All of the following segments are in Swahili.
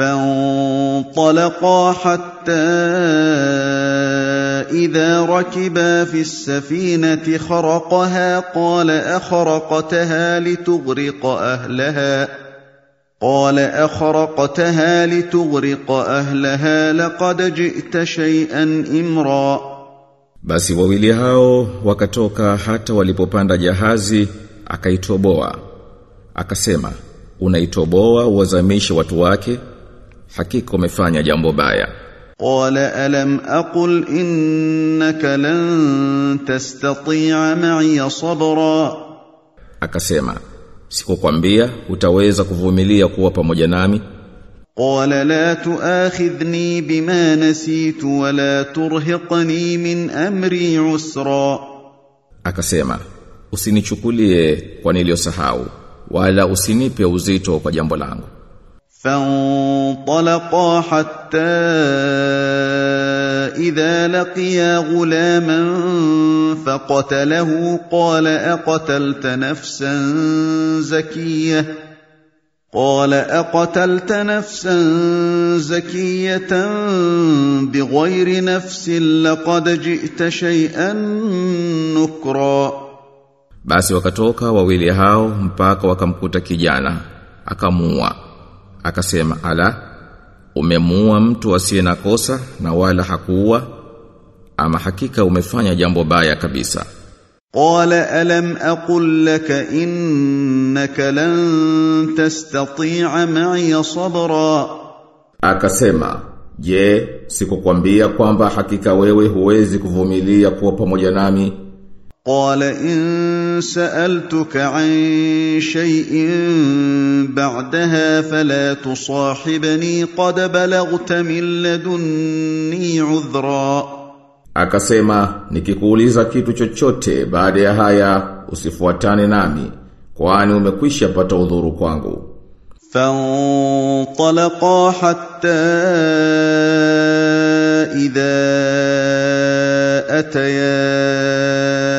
فانطلقا حتى إذا ركبا في السفينة خرقها قال أخرقتها لتغرق أهلها قال أخرقتها لتغرق أهلها لقد جئت شيئا إمرا Basi wawili hao wakatoka hata walipopanda jahazi akaitoboa akasema unaitoboa uwazamishe watu wake hakika umefanya jambo baya قال ألم أقل إنك لن تستطيع معي صبرا akasema sikukwambia utaweza kuvumilia kuwa pamoja nami قال لا تؤاخذني بما نسيت ولا ترهقني من أمري عسرا akasema usinichukulie kwa niliyosahau wala usinipe uzito kwa jambo langu فانطلقا حتى إذا لقيا غلاما فقتله قال أقتلت نفسا زكية قال أقتلت نفسا زكية بغير نفس لقد جئت شيئا نكرا. basi wakatoka wawili hao mpaka wakamkuta kijana akamuua akasema ala umemuua mtu asiye na kosa na wala hakuua? Ama hakika umefanya jambo baya kabisa? Qala alam aqul laka innaka lan tastati'a ma'i sabra. Akasema je sikukwambia kwamba hakika wewe huwezi kuvumilia kuwa pamoja nami? قال إن سألتك عن شيء بعدها فلا تصاحبني قد بلغت من لدني عذرا akasema nikikuuliza kitu chochote baada ya haya usifuatane nami kwani umekwisha pata udhuru kwangu فانطلقا حتى إذا أتيا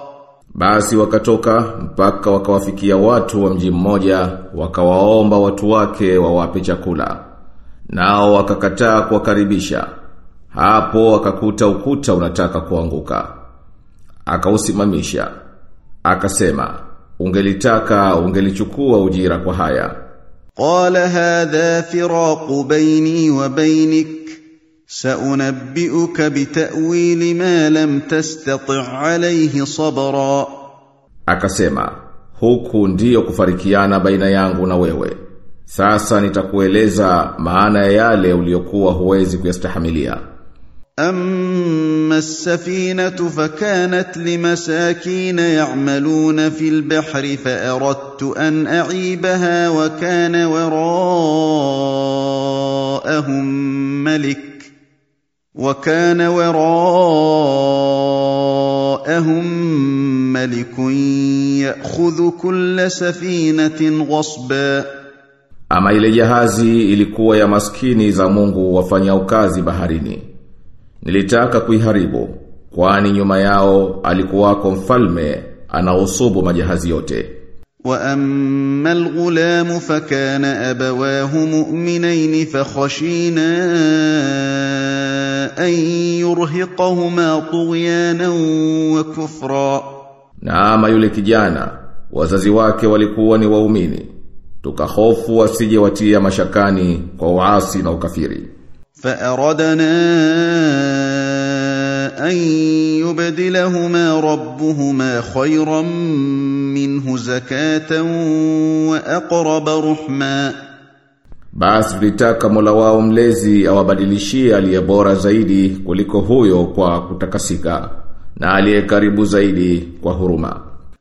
Basi wakatoka mpaka wakawafikia watu wa mji mmoja wakawaomba watu wake wawape chakula. Nao wakakataa kuwakaribisha. Hapo akakuta ukuta unataka kuanguka. Akausimamisha. Akasema, "Ungelitaka ungelichukua ujira kwa haya." Qala hadha firaqu baini wa bainik سأنبئك بتأويل ما لم تستطع عليه صبرا Akasema, huku ndiyo kufarikiana baina yangu na wewe. Sasa nitakueleza maana ya yale uliyokuwa huwezi kuyastahimilia. أما السفينة فكانت لمساكين يعملون في البحر فأردت أن أعيبها وكان وراءهم ملك وكان وراءهم ملك يأخذ كل سفينة غصباً Ama ile jahazi ilikuwa ya maskini za Mungu wafanya ukazi baharini. Nilitaka kuiharibu, kwani nyuma yao alikuwako mfalme anaosubu majahazi yote. واما الغلام فكان ابواه مؤمنين فخشينا ان يرهقهما طغيانا وكفرا Na ama yule kijana, wazazi wake walikuwa ni waumini. Tukahofu wasije watia mashakani kwa uasi na ukafiri. فاردنا ان يبدلهما ربهما خيرا منه زكاه واقرب رحما Basi tulitaka Mola wao mlezi awabadilishie aliye bora zaidi kuliko huyo kwa kutakasika na aliye karibu zaidi kwa huruma.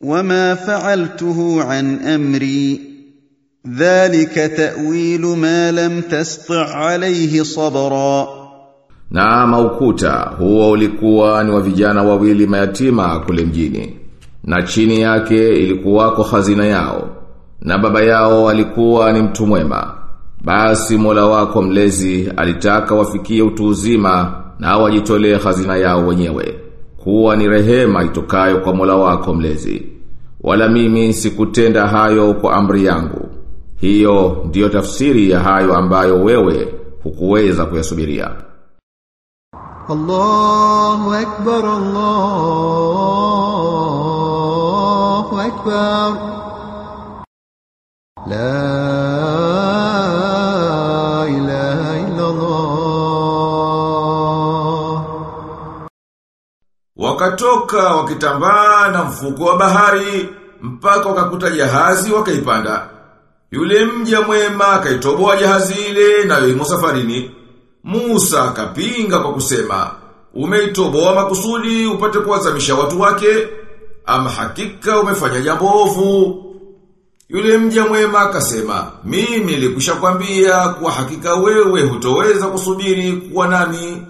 وما فعلته عن امري ذلك تاويل ما لم تسطع عليه صبرا Na maukuta huo ulikuwa ni wa vijana wawili mayatima kule mjini. Na chini yake ilikuwako hazina yao. Na baba yao alikuwa ni mtu mwema. Basi Mola wako mlezi alitaka wafikie utu uzima na wajitolee hazina yao wenyewe. kuwa ni rehema itokayo kwa Mola wako mlezi. Wala mimi sikutenda hayo kwa amri yangu. Hiyo ndiyo tafsiri ya hayo ambayo wewe hukuweza kuyasubiria. Allahu akbar Allahu akbar La Wakatoka wakitambaa na mfuko wa bahari mpaka wakakuta jahazi wakaipanda. Yule mja mwema akaitoboa jahazi ile nayo imo safarini. Musa akapinga kwa kusema, umeitoboa makusudi upate kuwazamisha watu wake, ama hakika umefanya jambo ovu. Yule mja mwema akasema, mimi nilikushakwambia kwa hakika wewe hutoweza kusubiri kuwa nami.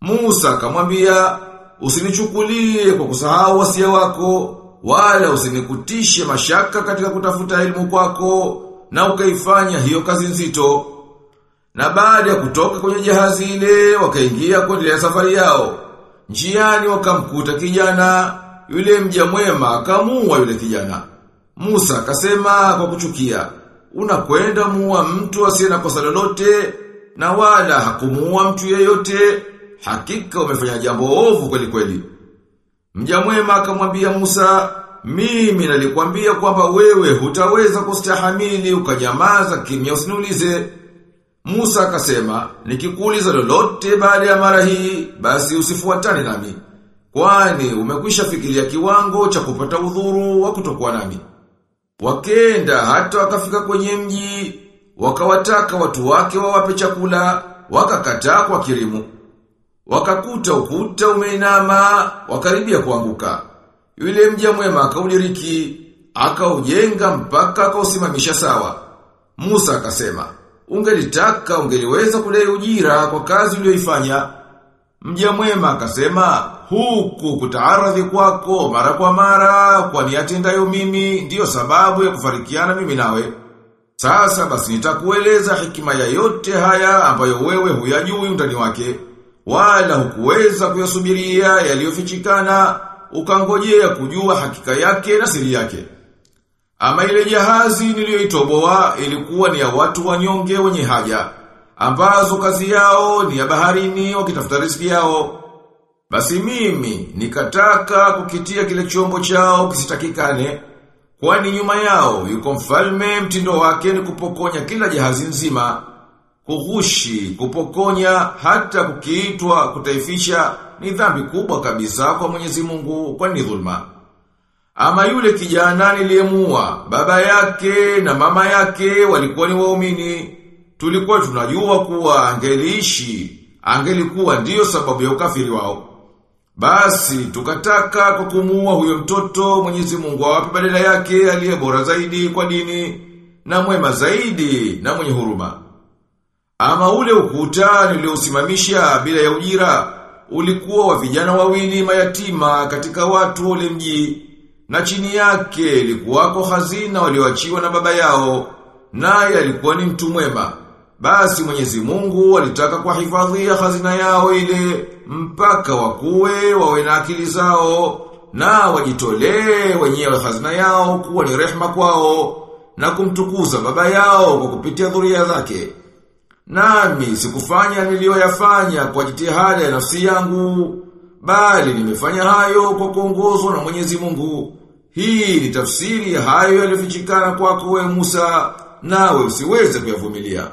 Musa akamwambia, usinichukulie kwa kusahau wasia wako, wala usinikutishe mashaka katika kutafuta elimu kwako, na ukaifanya hiyo kazi nzito. Na baada ya kutoka kwenye jahazi ile, wakaingia kuendelea safari yao. Njiani wakamkuta kijana, yule mja mwema akamuua yule kijana. Musa akasema kwa kuchukia, unakwenda muua mtu asiye na kosa lolote na wala hakumuua mtu yeyote, hakika umefanya jambo ovu kweli kweli. Mja mwema akamwambia Musa, mimi nalikwambia kwamba wewe hutaweza kustahamili ukanyamaza kimya usinulize Musa akasema, nikikuuliza lolote baada ya mara hii, basi usifuatane nami. Kwani umekwisha fikiria kiwango cha kupata udhuru wa kutokuwa nami. Wakenda hata wakafika kwenye mji, wakawataka watu wake wawape chakula, wakakataa kwa kirimu. Wakakuta ukuta umeinama, wakaribia kuanguka. Yule mja mwema akaudiriki, akaujenga mpaka akausimamisha sawa. Musa akasema, ungelitaka ungeliweza kudai ujira kwa kazi uliyoifanya. Mja mwema akasema, huku kutaaradhi kwako mara kwa mara, kwa niyatendayo mimi ndiyo sababu ya kufarikiana mimi nawe. Sasa basi nitakueleza hikima ya yote haya ambayo wewe huyajui undani wake, wala hukuweza kuyasubiria yaliyofichikana, ukangojea kujua hakika yake na siri yake. Ama ile jahazi niliyoitoboa ilikuwa ni ya watu wanyonge wenye haja, ambazo kazi yao ni ya baharini wakitafuta riziki yao. Basi mimi nikataka kukitia kile chombo chao kisitakikane, kwani nyuma yao yuko mfalme mtindo wake ni kupokonya kila jahazi nzima. Kughushi, kupokonya, hata kukiitwa, kutaifisha ni dhambi kubwa kabisa kwa Mwenyezi Mungu kwa ni dhulma. Ama yule kijana niliyemuua, baba yake na mama yake walikuwa ni waumini. Tulikuwa tunajua kuwa angeliishi, angelikuwa ndiyo sababu ya ukafiri wao. Basi tukataka kwa huyo mtoto Mwenyezi Mungu awape badala yake aliye bora zaidi kwa dini na mwema zaidi na mwenye huruma. Ama ule ukuta niliosimamisha bila ya ujira ulikuwa wa vijana wawili mayatima katika watu ule mji na chini yake ilikuwako hazina walioachiwa na baba yao naye alikuwa ni mtu mwema. Basi Mwenyezi Mungu alitaka kwa hifadhia hazina yao ile mpaka wakuwe wawe na akili zao na wajitolee wenyewe hazina yao kuwa ni rehema kwao na kumtukuza baba yao kwa kupitia dhuria zake. Nami sikufanya niliyoyafanya kwa jitihada ya nafsi yangu, bali nimefanya hayo kwa kuongozwa na Mwenyezi Mungu. Hii ni tafsiri ya hayo yaliyofichikana kwako wewe Musa, nawe usiweze kuyavumilia.